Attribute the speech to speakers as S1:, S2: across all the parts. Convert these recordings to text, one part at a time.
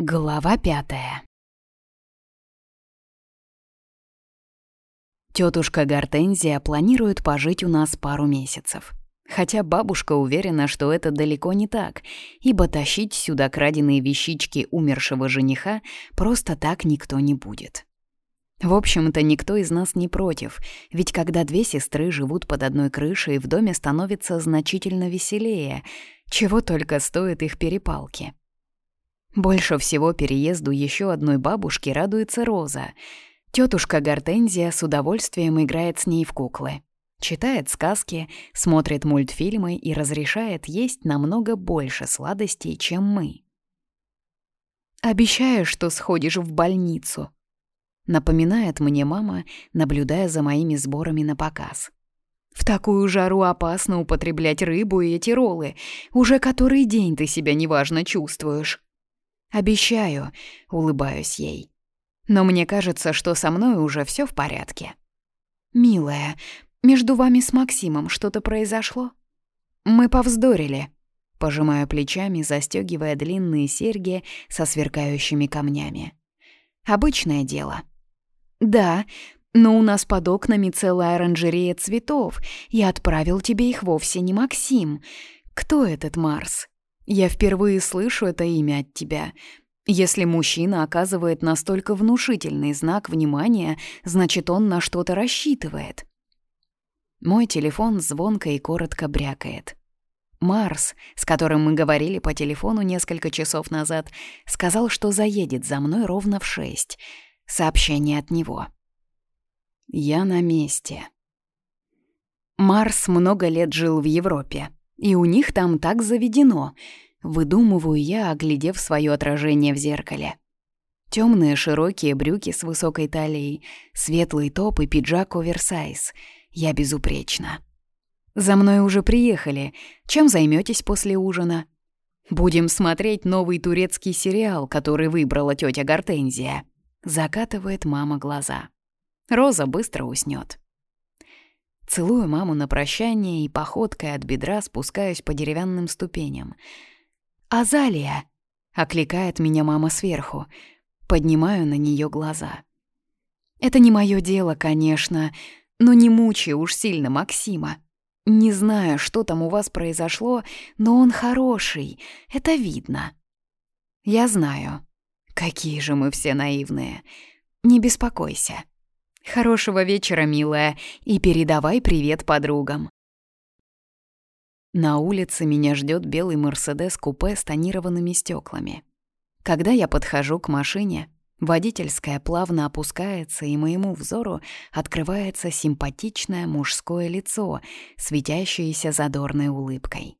S1: Глава пятая Тетушка Гортензия планирует пожить у нас пару месяцев. Хотя бабушка уверена, что это далеко не так, ибо тащить сюда краденые вещички умершего жениха просто так никто не будет. В общем-то, никто из нас не против, ведь когда две сестры живут под одной крышей, в доме становится значительно веселее, чего только стоят их перепалки. Больше всего переезду еще одной бабушки радуется Роза. Тетушка Гортензия с удовольствием играет с ней в куклы. Читает сказки, смотрит мультфильмы и разрешает есть намного больше сладостей, чем мы. «Обещаю, что сходишь в больницу», — напоминает мне мама, наблюдая за моими сборами на показ. «В такую жару опасно употреблять рыбу и эти роллы. Уже который день ты себя неважно чувствуешь». «Обещаю», — улыбаюсь ей. «Но мне кажется, что со мной уже все в порядке». «Милая, между вами с Максимом что-то произошло?» «Мы повздорили», — пожимаю плечами, застегивая длинные серьги со сверкающими камнями. «Обычное дело». «Да, но у нас под окнами целая оранжерея цветов. Я отправил тебе их вовсе не Максим. Кто этот Марс?» Я впервые слышу это имя от тебя. Если мужчина оказывает настолько внушительный знак внимания, значит, он на что-то рассчитывает. Мой телефон звонко и коротко брякает. Марс, с которым мы говорили по телефону несколько часов назад, сказал, что заедет за мной ровно в шесть. Сообщение от него. Я на месте. Марс много лет жил в Европе. И у них там так заведено. Выдумываю я, оглядев свое отражение в зеркале. Темные широкие брюки с высокой талией, светлый топ и пиджак оверсайз. Я безупречна. За мной уже приехали. Чем займетесь после ужина? Будем смотреть новый турецкий сериал, который выбрала тетя Гортензия. Закатывает мама глаза. Роза быстро уснет. Целую маму на прощание и походкой от бедра спускаюсь по деревянным ступеням. «Азалия!» — окликает меня мама сверху. Поднимаю на нее глаза. «Это не мое дело, конечно, но не мучай уж сильно Максима. Не знаю, что там у вас произошло, но он хороший, это видно». «Я знаю. Какие же мы все наивные. Не беспокойся». Хорошего вечера, милая, и передавай привет подругам. На улице меня ждет белый Мерседес-купе с тонированными стеклами. Когда я подхожу к машине, водительская плавно опускается, и моему взору открывается симпатичное мужское лицо, светящееся задорной улыбкой.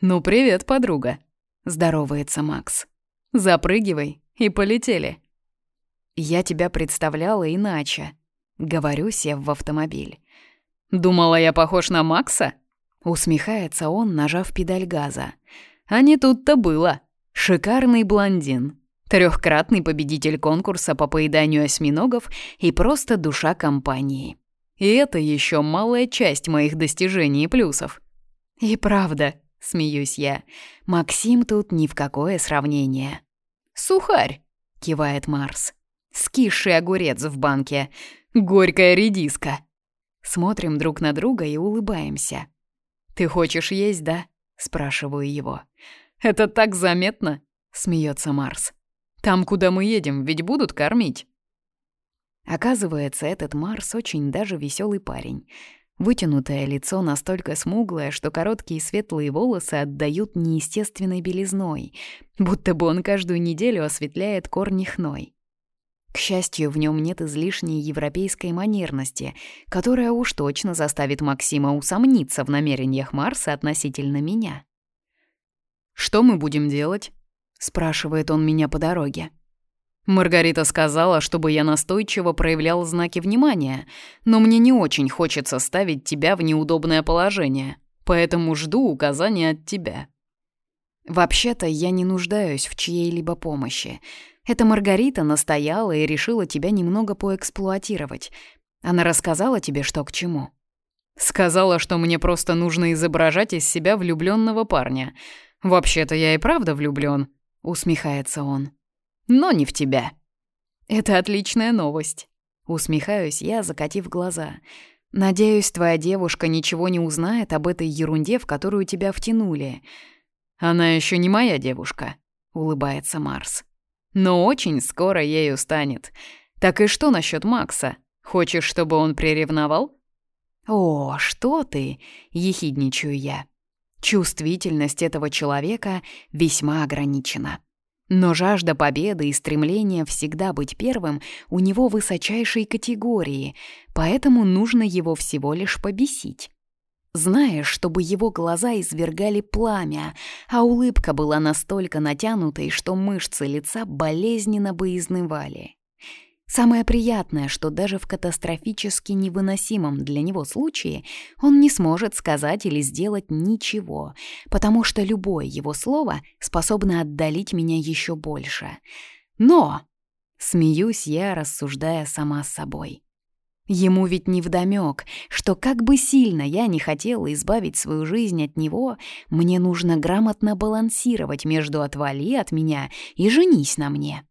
S1: «Ну, привет, подруга!» — здоровается Макс. «Запрыгивай и полетели!» «Я тебя представляла иначе», — говорю, сев в автомобиль. «Думала, я похож на Макса?» Усмехается он, нажав педаль газа. «А не тут-то было. Шикарный блондин, трехкратный победитель конкурса по поеданию осьминогов и просто душа компании. И это еще малая часть моих достижений и плюсов». «И правда», — смеюсь я, — «Максим тут ни в какое сравнение». «Сухарь», — кивает Марс. Скисший огурец в банке. Горькая редиска. Смотрим друг на друга и улыбаемся. «Ты хочешь есть, да?» — спрашиваю его. «Это так заметно!» — смеется Марс. «Там, куда мы едем, ведь будут кормить». Оказывается, этот Марс очень даже веселый парень. Вытянутое лицо настолько смуглое, что короткие светлые волосы отдают неестественной белизной, будто бы он каждую неделю осветляет корни хной. К счастью, в нем нет излишней европейской манерности, которая уж точно заставит Максима усомниться в намерениях Марса относительно меня. «Что мы будем делать?» — спрашивает он меня по дороге. Маргарита сказала, чтобы я настойчиво проявлял знаки внимания, но мне не очень хочется ставить тебя в неудобное положение, поэтому жду указания от тебя. Вообще-то я не нуждаюсь в чьей-либо помощи. Это Маргарита настояла и решила тебя немного поэксплуатировать. Она рассказала тебе, что к чему. Сказала, что мне просто нужно изображать из себя влюбленного парня. Вообще-то я и правда влюблен. усмехается он. «Но не в тебя». «Это отличная новость», — усмехаюсь я, закатив глаза. «Надеюсь, твоя девушка ничего не узнает об этой ерунде, в которую тебя втянули». «Она еще не моя девушка», — улыбается Марс. «Но очень скоро ею станет. Так и что насчет Макса? Хочешь, чтобы он приревновал?» «О, что ты!» — ехидничаю я. Чувствительность этого человека весьма ограничена. Но жажда победы и стремление всегда быть первым у него высочайшей категории, поэтому нужно его всего лишь побесить. Знаешь, чтобы его глаза извергали пламя, а улыбка была настолько натянутой, что мышцы лица болезненно бы изнывали. Самое приятное, что даже в катастрофически невыносимом для него случае он не сможет сказать или сделать ничего, потому что любое его слово способно отдалить меня еще больше. Но, смеюсь я, рассуждая сама с собой, Ему ведь невдомёк, что как бы сильно я не хотела избавить свою жизнь от него, мне нужно грамотно балансировать между «отвали от меня» и «женись на мне».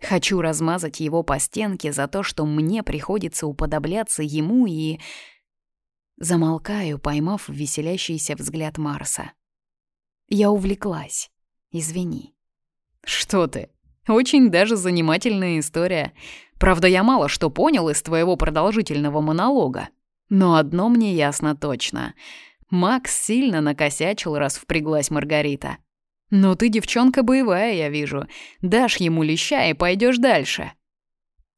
S1: Хочу размазать его по стенке за то, что мне приходится уподобляться ему и... Замолкаю, поймав веселящийся взгляд Марса. Я увлеклась. Извини. Что ты? Очень даже занимательная история. Правда, я мало что понял из твоего продолжительного монолога. Но одно мне ясно точно. Макс сильно накосячил, раз впряглась Маргарита. «Но ты девчонка боевая, я вижу. Дашь ему леща и пойдешь дальше».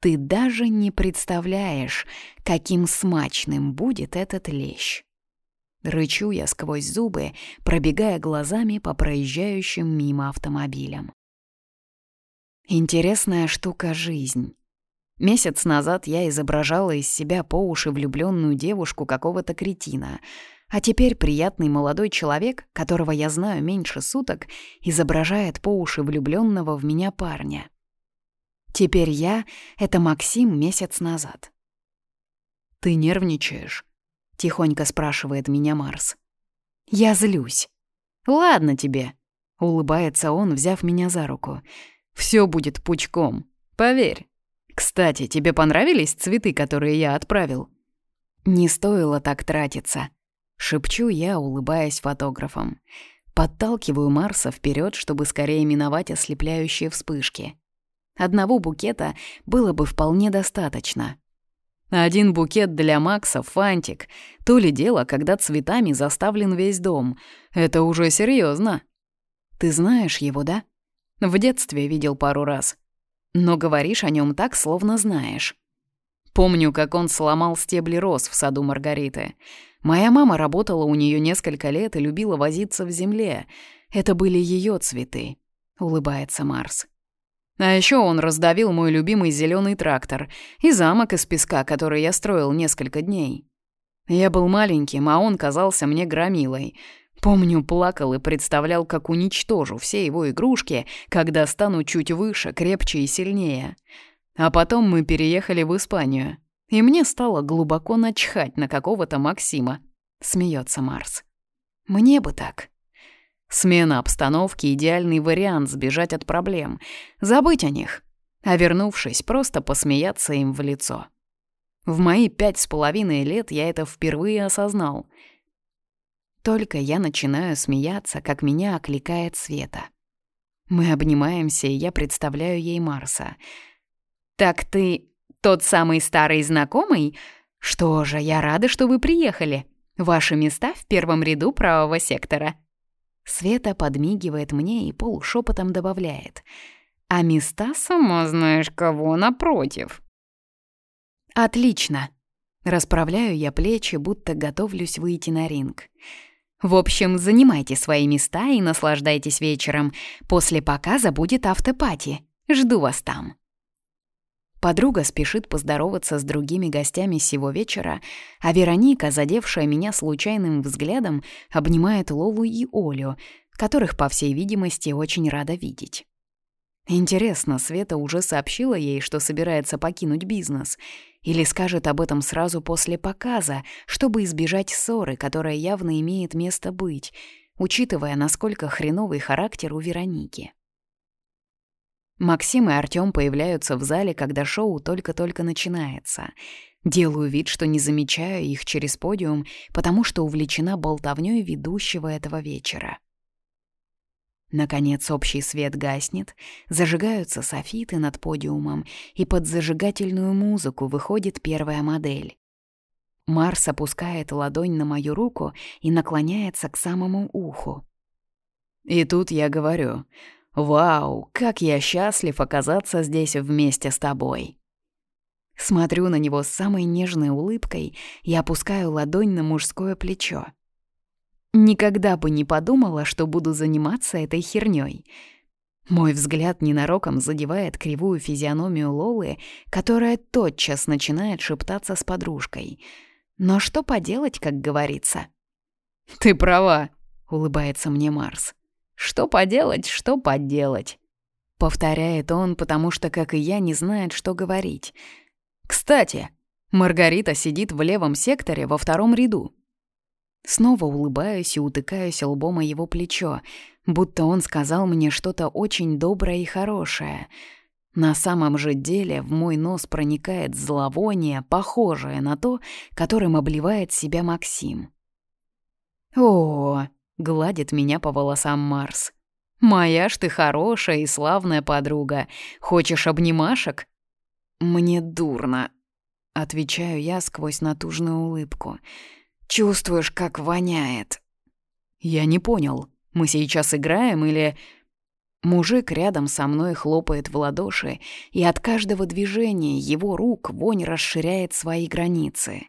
S1: Ты даже не представляешь, каким смачным будет этот лещ. Рычу я сквозь зубы, пробегая глазами по проезжающим мимо автомобилям. Интересная штука жизнь. Месяц назад я изображала из себя по уши влюбленную девушку какого-то кретина — а теперь приятный молодой человек, которого я знаю меньше суток, изображает по уши влюбленного в меня парня. Теперь я — это Максим месяц назад. «Ты нервничаешь?» — тихонько спрашивает меня Марс. «Я злюсь». «Ладно тебе», — улыбается он, взяв меня за руку. «Всё будет пучком, поверь. Кстати, тебе понравились цветы, которые я отправил?» Не стоило так тратиться. Шепчу я, улыбаясь фотографам. Подталкиваю Марса вперед, чтобы скорее миновать ослепляющие вспышки. Одного букета было бы вполне достаточно. Один букет для Макса — фантик. То ли дело, когда цветами заставлен весь дом. Это уже серьезно. Ты знаешь его, да? В детстве видел пару раз. Но говоришь о нем так, словно знаешь. Помню, как он сломал стебли роз в саду Маргариты. Моя мама работала у нее несколько лет и любила возиться в земле. Это были ее цветы, улыбается Марс. А еще он раздавил мой любимый зеленый трактор и замок из песка, который я строил несколько дней. Я был маленьким, а он казался мне громилой. Помню, плакал и представлял, как уничтожу все его игрушки, когда стану чуть выше, крепче и сильнее. А потом мы переехали в Испанию. И мне стало глубоко начхать на какого-то Максима. Смеется Марс. Мне бы так. Смена обстановки — идеальный вариант сбежать от проблем, забыть о них, а вернувшись, просто посмеяться им в лицо. В мои пять с половиной лет я это впервые осознал. Только я начинаю смеяться, как меня окликает Света. Мы обнимаемся, и я представляю ей Марса. «Так ты тот самый старый знакомый? Что же, я рада, что вы приехали. Ваши места в первом ряду правого сектора». Света подмигивает мне и полушепотом добавляет. «А места, сама знаешь кого, напротив». «Отлично!» Расправляю я плечи, будто готовлюсь выйти на ринг. В общем, занимайте свои места и наслаждайтесь вечером. После показа будет автопати. Жду вас там. Подруга спешит поздороваться с другими гостями сего вечера, а Вероника, задевшая меня случайным взглядом, обнимает Лолу и Олю, которых, по всей видимости, очень рада видеть. Интересно, Света уже сообщила ей, что собирается покинуть бизнес, или скажет об этом сразу после показа, чтобы избежать ссоры, которая явно имеет место быть, учитывая, насколько хреновый характер у Вероники. Максим и Артём появляются в зале, когда шоу только-только начинается. Делаю вид, что не замечаю их через подиум, потому что увлечена болтовнёй ведущего этого вечера. Наконец общий свет гаснет, зажигаются софиты над подиумом, и под зажигательную музыку выходит первая модель. Марс опускает ладонь на мою руку и наклоняется к самому уху. И тут я говорю, «Вау, как я счастлив оказаться здесь вместе с тобой!» Смотрю на него с самой нежной улыбкой и опускаю ладонь на мужское плечо. Никогда бы не подумала, что буду заниматься этой хернёй. Мой взгляд ненароком задевает кривую физиономию Лолы, которая тотчас начинает шептаться с подружкой. Но что поделать, как говорится? «Ты права», — улыбается мне Марс. «Что поделать, что поделать?» Повторяет он, потому что, как и я, не знает, что говорить. «Кстати, Маргарита сидит в левом секторе во втором ряду. Снова улыбаюсь и утыкаюсь лбом о его плечо, будто он сказал мне что-то очень доброе и хорошее. На самом же деле в мой нос проникает зловоние, похожее на то, которым обливает себя Максим. «О!» — гладит меня по волосам Марс. «Моя ж ты хорошая и славная подруга. Хочешь обнимашек?» «Мне дурно», — отвечаю я сквозь натужную улыбку. «Я Чувствуешь, как воняет. Я не понял, мы сейчас играем или... Мужик рядом со мной хлопает в ладоши, и от каждого движения его рук вонь расширяет свои границы.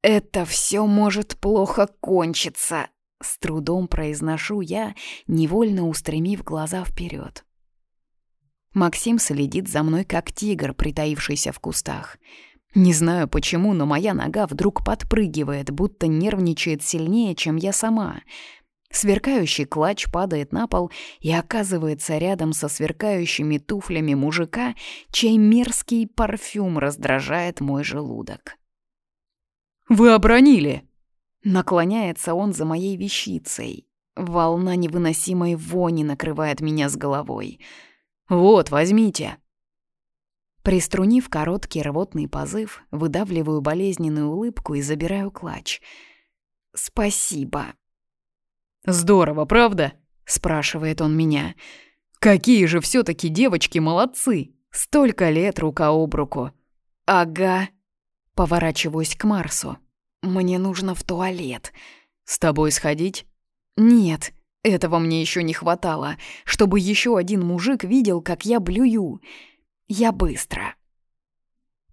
S1: «Это все может плохо кончиться», — с трудом произношу я, невольно устремив глаза вперед. Максим следит за мной, как тигр, притаившийся в кустах — не знаю почему, но моя нога вдруг подпрыгивает, будто нервничает сильнее, чем я сама. Сверкающий клатч падает на пол и оказывается рядом со сверкающими туфлями мужика, чей мерзкий парфюм раздражает мой желудок. «Вы обронили!» Наклоняется он за моей вещицей. Волна невыносимой вони накрывает меня с головой. «Вот, возьмите!» Приструнив короткий рвотный позыв, выдавливаю болезненную улыбку и забираю клатч. «Спасибо». «Здорово, правда?» — спрашивает он меня. «Какие же все таки девочки молодцы! Столько лет рука об руку!» «Ага». Поворачиваюсь к Марсу. «Мне нужно в туалет». «С тобой сходить?» «Нет, этого мне еще не хватало, чтобы еще один мужик видел, как я блюю». Я быстро.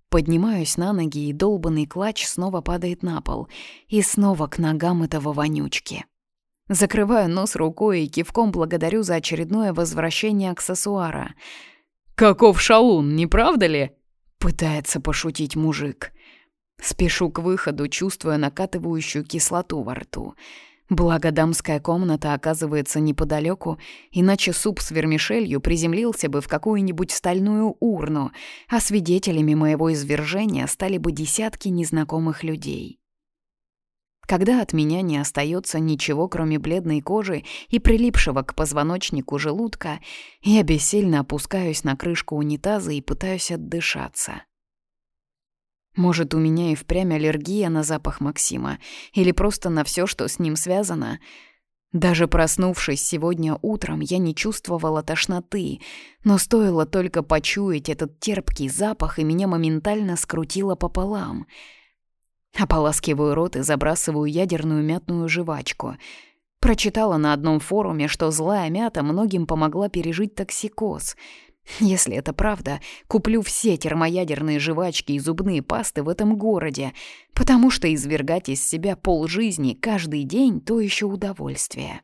S1: Поднимаюсь на ноги, и долбанный клатч снова падает на пол. И снова к ногам этого вонючки. Закрываю нос рукой и кивком благодарю за очередное возвращение аксессуара. «Каков шалун, не правда ли?» — пытается пошутить мужик. Спешу к выходу, чувствуя накатывающую кислоту во рту. Благо дамская комната оказывается неподалеку, иначе суп с вермишелью приземлился бы в какую-нибудь стальную урну, а свидетелями моего извержения стали бы десятки незнакомых людей. Когда от меня не остается ничего, кроме бледной кожи и прилипшего к позвоночнику желудка, я бессильно опускаюсь на крышку унитаза и пытаюсь отдышаться. Может, у меня и впрямь аллергия на запах Максима, или просто на все, что с ним связано. Даже проснувшись сегодня утром, я не чувствовала тошноты, но стоило только почуять этот терпкий запах, и меня моментально скрутило пополам. Ополаскиваю рот и забрасываю ядерную мятную жвачку. Прочитала на одном форуме, что злая мята многим помогла пережить токсикоз — если это правда, куплю все термоядерные жвачки и зубные пасты в этом городе, потому что извергать из себя полжизни каждый день — то еще удовольствие.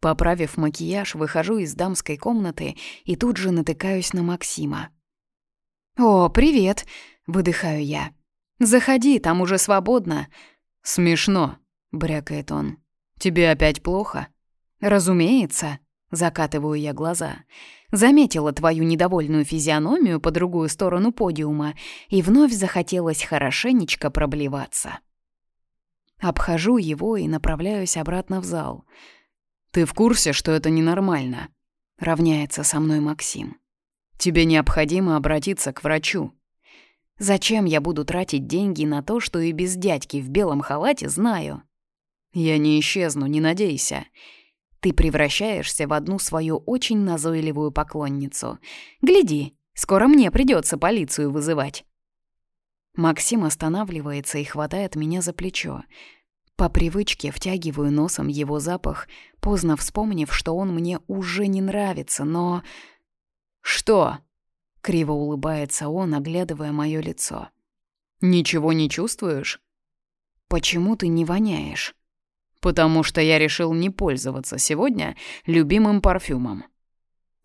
S1: Поправив макияж, выхожу из дамской комнаты и тут же натыкаюсь на Максима. «О, привет!» — выдыхаю я. «Заходи, там уже свободно». «Смешно», — брякает он. «Тебе опять плохо?» «Разумеется», Закатываю я глаза. Заметила твою недовольную физиономию по другую сторону подиума, и вновь захотелось хорошенечко проблеваться. Обхожу его и направляюсь обратно в зал. «Ты в курсе, что это ненормально?» — равняется со мной Максим. «Тебе необходимо обратиться к врачу». «Зачем я буду тратить деньги на то, что и без дядьки в белом халате знаю?» «Я не исчезну, не надейся. Ты превращаешься в одну свою очень назойливую поклонницу. Гляди, скоро мне придется полицию вызывать». Максим останавливается и хватает меня за плечо. По привычке втягиваю носом его запах, поздно вспомнив, что он мне уже не нравится, но... «Что?» — криво улыбается он, оглядывая мое лицо. «Ничего не чувствуешь?» «Почему ты не воняешь?» «Потому что я решил не пользоваться сегодня любимым парфюмом».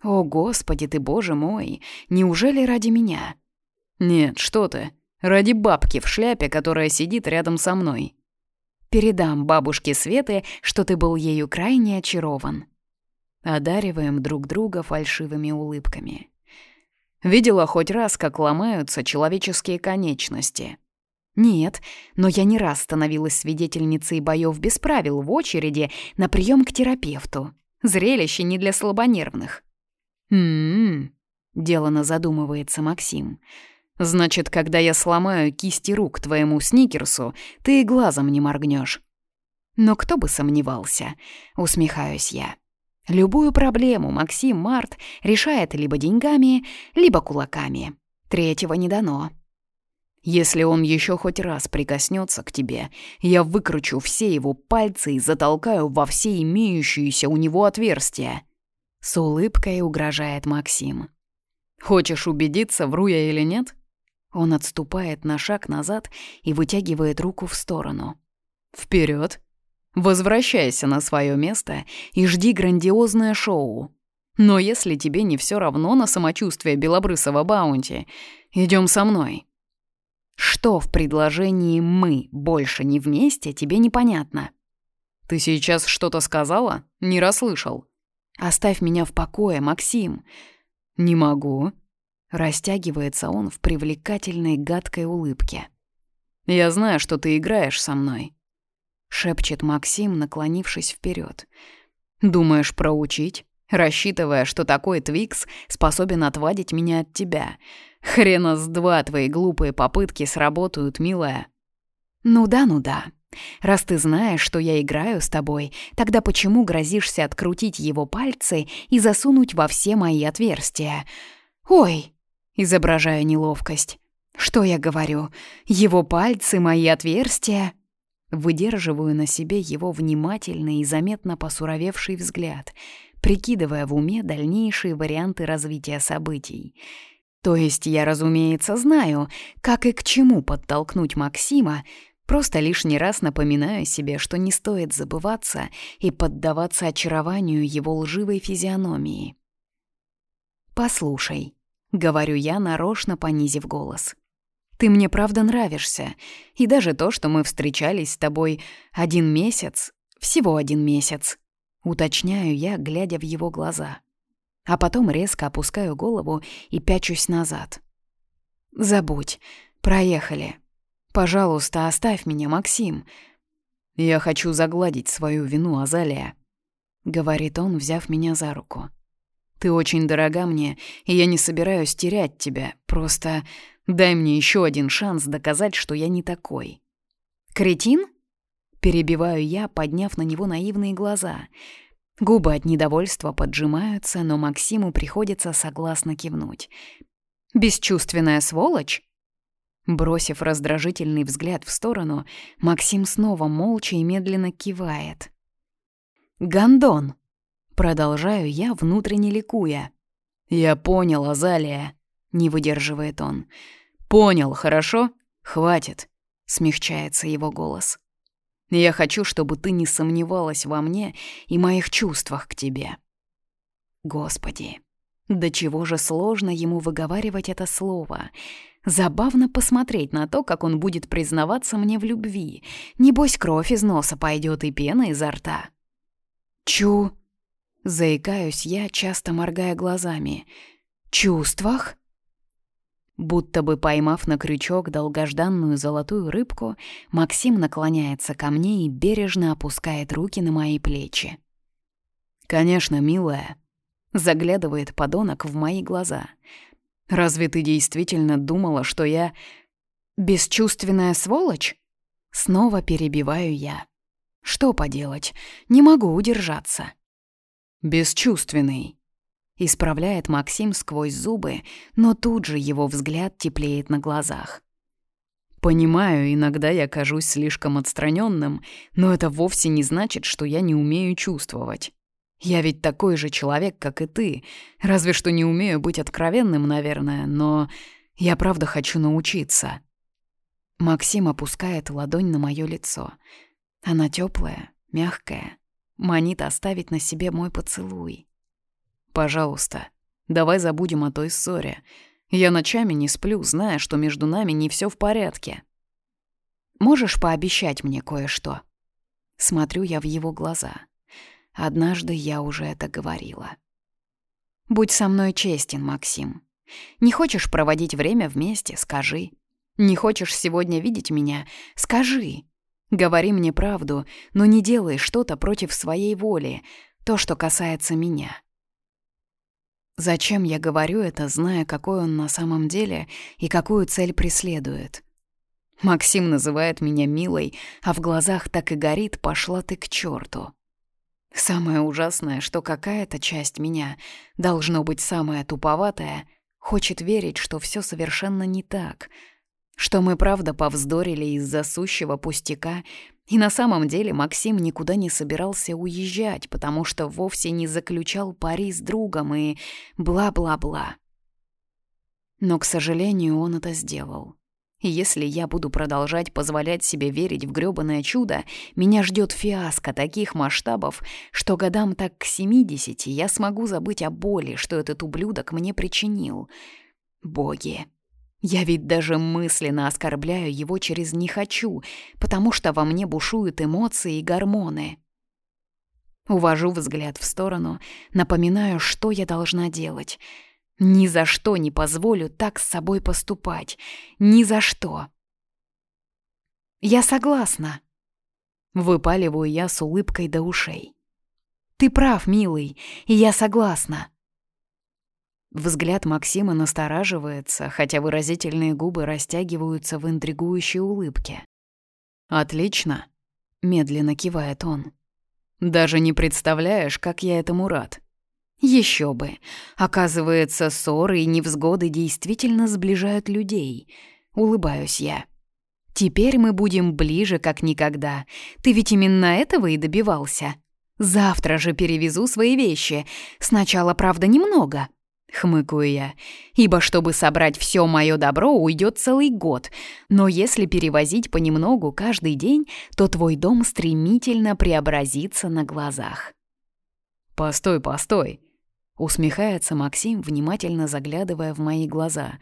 S1: «О, Господи ты, Боже мой! Неужели ради меня?» «Нет, что ты. Ради бабки в шляпе, которая сидит рядом со мной». Передам бабушке Светы, что ты был ею крайне очарован. Одариваем друг друга фальшивыми улыбками. Видела хоть раз, как ломаются человеческие конечности? Нет, но я не раз становилась свидетельницей боев без правил в очереди на прием к терапевту. Зрелище не для слабонервных. «М-м-м», делано задумывается Максим. Значит, когда я сломаю кисти рук твоему сникерсу, ты и глазом не моргнешь. Но кто бы сомневался, усмехаюсь я. Любую проблему Максим Март решает либо деньгами, либо кулаками. Третьего не дано. Если он еще хоть раз прикоснется к тебе, я выкручу все его пальцы и затолкаю во все имеющиеся у него отверстия. С улыбкой угрожает Максим. Хочешь убедиться, вру я или нет? Он отступает на шаг назад и вытягивает руку в сторону. Вперед! Возвращайся на свое место и жди грандиозное шоу. Но если тебе не все равно на самочувствие белобрысого баунти, идем со мной. Что в предложении «мы больше не вместе» тебе непонятно? Ты сейчас что-то сказала? Не расслышал. Оставь меня в покое, Максим. Не могу. Растягивается он в привлекательной гадкой улыбке. «Я знаю, что ты играешь со мной», — шепчет Максим, наклонившись вперед. «Думаешь проучить, рассчитывая, что такой Твикс способен отвадить меня от тебя? Хрена с два твои глупые попытки сработают, милая». «Ну да, ну да. Раз ты знаешь, что я играю с тобой, тогда почему грозишься открутить его пальцы и засунуть во все мои отверстия? Ой!» изображая неловкость. «Что я говорю? Его пальцы, мои отверстия?» Выдерживаю на себе его внимательный и заметно посуровевший взгляд, прикидывая в уме дальнейшие варианты развития событий. То есть я, разумеется, знаю, как и к чему подтолкнуть Максима, просто лишний раз напоминаю себе, что не стоит забываться и поддаваться очарованию его лживой физиономии. «Послушай», — говорю я, нарочно понизив голос. «Ты мне правда нравишься, и даже то, что мы встречались с тобой один месяц, всего один месяц», — уточняю я, глядя в его глаза. А потом резко опускаю голову и пячусь назад. «Забудь, проехали. Пожалуйста, оставь меня, Максим. Я хочу загладить свою вину, Азалия», — говорит он, взяв меня за руку. Ты очень дорога мне, и я не собираюсь терять тебя. Просто дай мне еще один шанс доказать, что я не такой». «Кретин?» Перебиваю я, подняв на него наивные глаза. Губы от недовольства поджимаются, но Максиму приходится согласно кивнуть. «Бесчувственная сволочь?» Бросив раздражительный взгляд в сторону, Максим снова молча и медленно кивает. «Гондон!» Продолжаю я, внутренне ликуя. «Я понял, Азалия», — не выдерживает он. «Понял, хорошо? Хватит», — смягчается его голос. «Я хочу, чтобы ты не сомневалась во мне и моих чувствах к тебе». Господи, до чего же сложно ему выговаривать это слово. Забавно посмотреть на то, как он будет признаваться мне в любви. Небось, кровь из носа пойдет и пена изо рта. «Чу...» Заикаюсь я, часто моргая глазами. «Чувствах?» Будто бы поймав на крючок долгожданную золотую рыбку, Максим наклоняется ко мне и бережно опускает руки на мои плечи. «Конечно, милая». Заглядывает подонок в мои глаза. «Разве ты действительно думала, что я...» «Бесчувственная сволочь?» Снова перебиваю я. «Что поделать? Не могу удержаться». «Бесчувственный», — исправляет Максим сквозь зубы, но тут же его взгляд теплеет на глазах. Понимаю, иногда я кажусь слишком отстраненным, но это вовсе не значит, что я не умею чувствовать. Я ведь такой же человек, как и ты, разве что не умею быть откровенным, наверное, но я правда хочу научиться. Максим опускает ладонь на мое лицо. Она теплая, мягкая, манит оставить на себе мой поцелуй. Пожалуйста, давай забудем о той ссоре. Я ночами не сплю, зная, что между нами не все в порядке. Можешь пообещать мне кое-что? Смотрю я в его глаза. Однажды я уже это говорила. Будь со мной честен, Максим. Не хочешь проводить время вместе, скажи. Не хочешь сегодня видеть меня, скажи. Говори мне правду, но не делай что-то против своей воли, то, что касается меня. Зачем я говорю это, зная, какой он на самом деле и какую цель преследует? Максим называет меня милой, а в глазах так и горит «пошла ты к черту. Самое ужасное, что какая-то часть меня, должно быть самая туповатая, хочет верить, что все совершенно не так, что мы правда повздорили из-за сущего пустяка, и на самом деле Максим никуда не собирался уезжать, потому что вовсе не заключал пари с другом и бла-бла-бла. Но, к сожалению, он это сделал. И если я буду продолжать позволять себе верить в грёбаное чудо, меня ждет фиаско таких масштабов, что годам так к 70 я смогу забыть о боли, что этот ублюдок мне причинил. Боги. Я ведь даже мысленно оскорбляю его через «не хочу», потому что во мне бушуют эмоции и гормоны. Увожу взгляд в сторону, напоминаю, что я должна делать — ни за что не позволю так с собой поступать. Ни за что. Я согласна. Выпаливаю я с улыбкой до ушей. Ты прав, милый, и я согласна. Взгляд Максима настораживается, хотя выразительные губы растягиваются в интригующей улыбке. «Отлично», — медленно кивает он. «Даже не представляешь, как я этому рад. Еще бы. Оказывается, ссоры и невзгоды действительно сближают людей. Улыбаюсь я. Теперь мы будем ближе, как никогда. Ты ведь именно этого и добивался. Завтра же перевезу свои вещи. Сначала, правда, немного. Хмыкаю я. Ибо чтобы собрать все мое добро, уйдет целый год. Но если перевозить понемногу каждый день, то твой дом стремительно преобразится на глазах. «Постой, постой!» Усмехается Максим, внимательно заглядывая в мои глаза.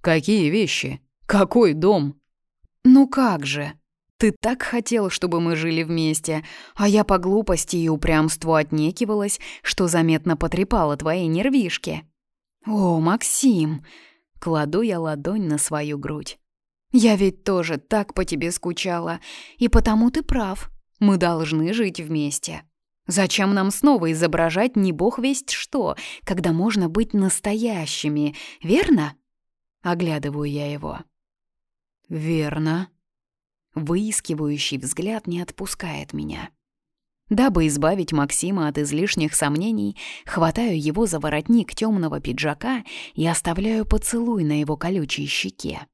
S1: «Какие вещи? Какой дом?» «Ну как же? Ты так хотел, чтобы мы жили вместе, а я по глупости и упрямству отнекивалась, что заметно потрепала твои нервишки». «О, Максим!» Кладу я ладонь на свою грудь. «Я ведь тоже так по тебе скучала, и потому ты прав. Мы должны жить вместе». Зачем нам снова изображать не бог весть что, когда можно быть настоящими, верно? Оглядываю я его. Верно. Выискивающий взгляд не отпускает меня. Дабы избавить Максима от излишних сомнений, хватаю его за воротник темного пиджака и оставляю поцелуй на его колючей щеке.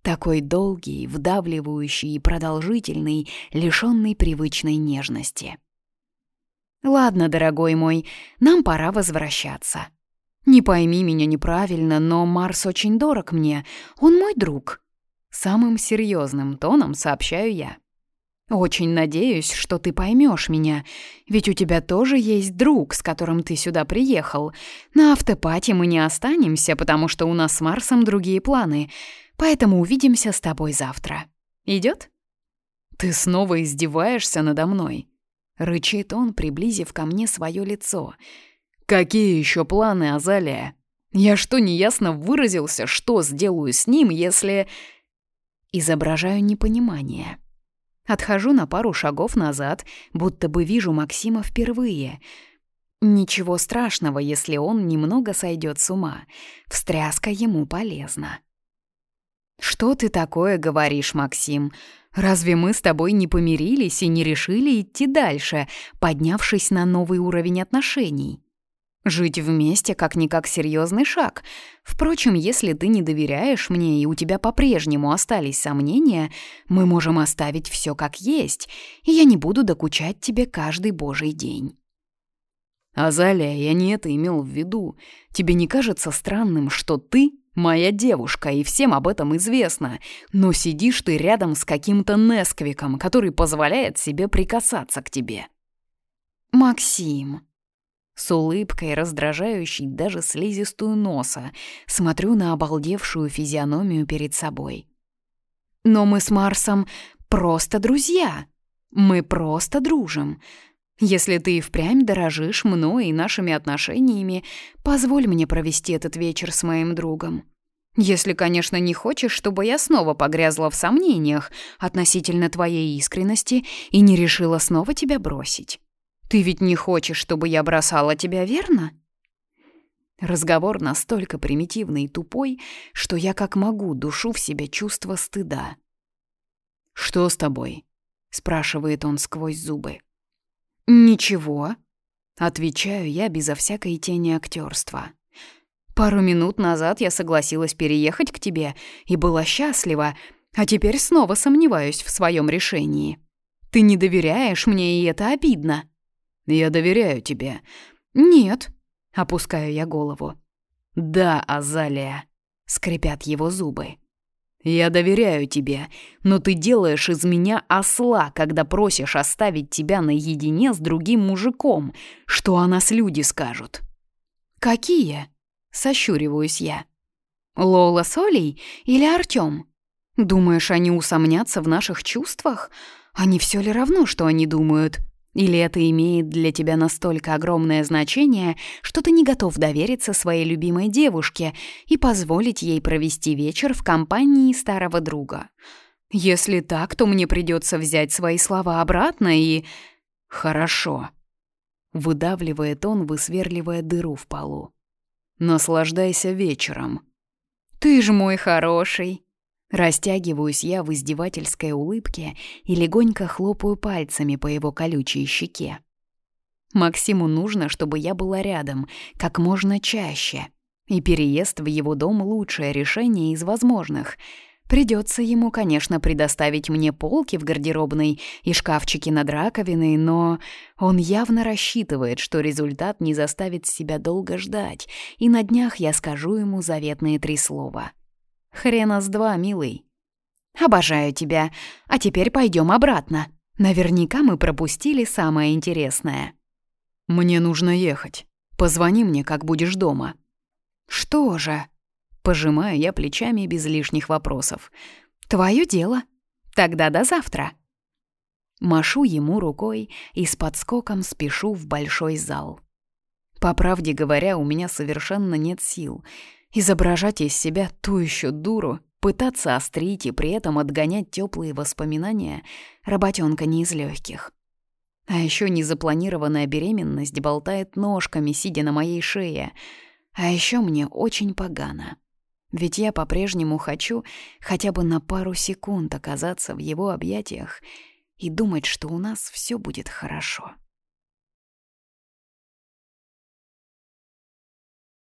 S1: Такой долгий, вдавливающий и продолжительный, лишенный привычной нежности. «Ладно, дорогой мой, нам пора возвращаться. Не пойми меня неправильно, но Марс очень дорог мне, он мой друг». Самым серьезным тоном сообщаю я. «Очень надеюсь, что ты поймешь меня, ведь у тебя тоже есть друг, с которым ты сюда приехал. На автопате мы не останемся, потому что у нас с Марсом другие планы, поэтому увидимся с тобой завтра. Идет? «Ты снова издеваешься надо мной?» Рычит он, приблизив ко мне свое лицо. «Какие еще планы, Азалия? Я что, неясно выразился, что сделаю с ним, если...» Изображаю непонимание. Отхожу на пару шагов назад, будто бы вижу Максима впервые. Ничего страшного, если он немного сойдет с ума. Встряска ему полезна. «Что ты такое говоришь, Максим? Разве мы с тобой не помирились и не решили идти дальше, поднявшись на новый уровень отношений?» Жить вместе как-никак серьезный шаг. Впрочем, если ты не доверяешь мне и у тебя по-прежнему остались сомнения, мы можем оставить все как есть, и я не буду докучать тебе каждый божий день.
S2: Азалия, я не это имел в виду. Тебе не кажется странным, что ты моя девушка, и всем об этом известно, но сидишь ты рядом с каким-то Несквиком, который позволяет себе прикасаться к тебе?
S1: Максим, с улыбкой, раздражающей даже слизистую носа, смотрю на обалдевшую физиономию перед собой. Но мы с Марсом просто друзья. Мы просто дружим. Если ты и впрямь дорожишь мной и нашими отношениями, позволь мне провести этот вечер с моим другом. Если, конечно, не хочешь, чтобы я снова погрязла в сомнениях относительно твоей искренности и не решила снова тебя бросить. Ты ведь не хочешь, чтобы я бросала тебя, верно? Разговор настолько примитивный и тупой, что я как могу душу в себе чувство стыда.
S2: «Что с тобой?» — спрашивает он сквозь зубы.
S1: «Ничего», — отвечаю я безо всякой тени актерства. «Пару минут назад я согласилась переехать к тебе и была счастлива, а теперь снова сомневаюсь в своем решении. Ты не доверяешь мне, и это обидно».
S2: Я доверяю тебе».
S1: «Нет», — опускаю я голову.
S2: «Да, Азалия», — скрипят его зубы. «Я доверяю тебе, но ты делаешь из меня осла, когда просишь оставить тебя наедине с другим мужиком. Что о нас люди скажут?»
S1: «Какие?» — сощуриваюсь я. «Лола с Олей или Артём? Думаешь, они усомнятся в наших чувствах? Они все ли равно, что они думают?» Или это имеет для тебя настолько огромное значение, что ты не готов довериться своей любимой девушке и позволить ей провести вечер в компании старого друга? Если так, то мне придется взять свои слова обратно и...
S2: Хорошо. Выдавливает он, высверливая дыру в полу. Наслаждайся вечером.
S1: Ты ж мой хороший. Растягиваюсь я в издевательской улыбке и легонько хлопаю пальцами по его колючей щеке. Максиму нужно, чтобы я была рядом, как можно чаще. И переезд в его дом — лучшее решение из возможных. Придется ему, конечно, предоставить мне полки в гардеробной и шкафчики над раковиной, но он явно рассчитывает, что результат не заставит себя долго ждать, и на днях я скажу ему заветные три слова — Хрена с два, милый. Обожаю тебя. А теперь пойдем обратно. Наверняка мы пропустили самое интересное.
S2: Мне нужно ехать. Позвони мне, как будешь дома.
S1: Что же?
S2: Пожимаю я плечами без лишних вопросов.
S1: Твое дело. Тогда до завтра. Машу ему рукой и с подскоком спешу в большой зал. По правде говоря, у меня совершенно нет сил — Изображать из себя ту еще дуру, пытаться острить и при этом отгонять теплые воспоминания — работенка не из легких. А еще незапланированная беременность болтает ножками, сидя на моей шее. А еще мне очень погано. Ведь я по-прежнему хочу хотя бы на пару секунд оказаться в его объятиях и думать, что у нас все будет хорошо.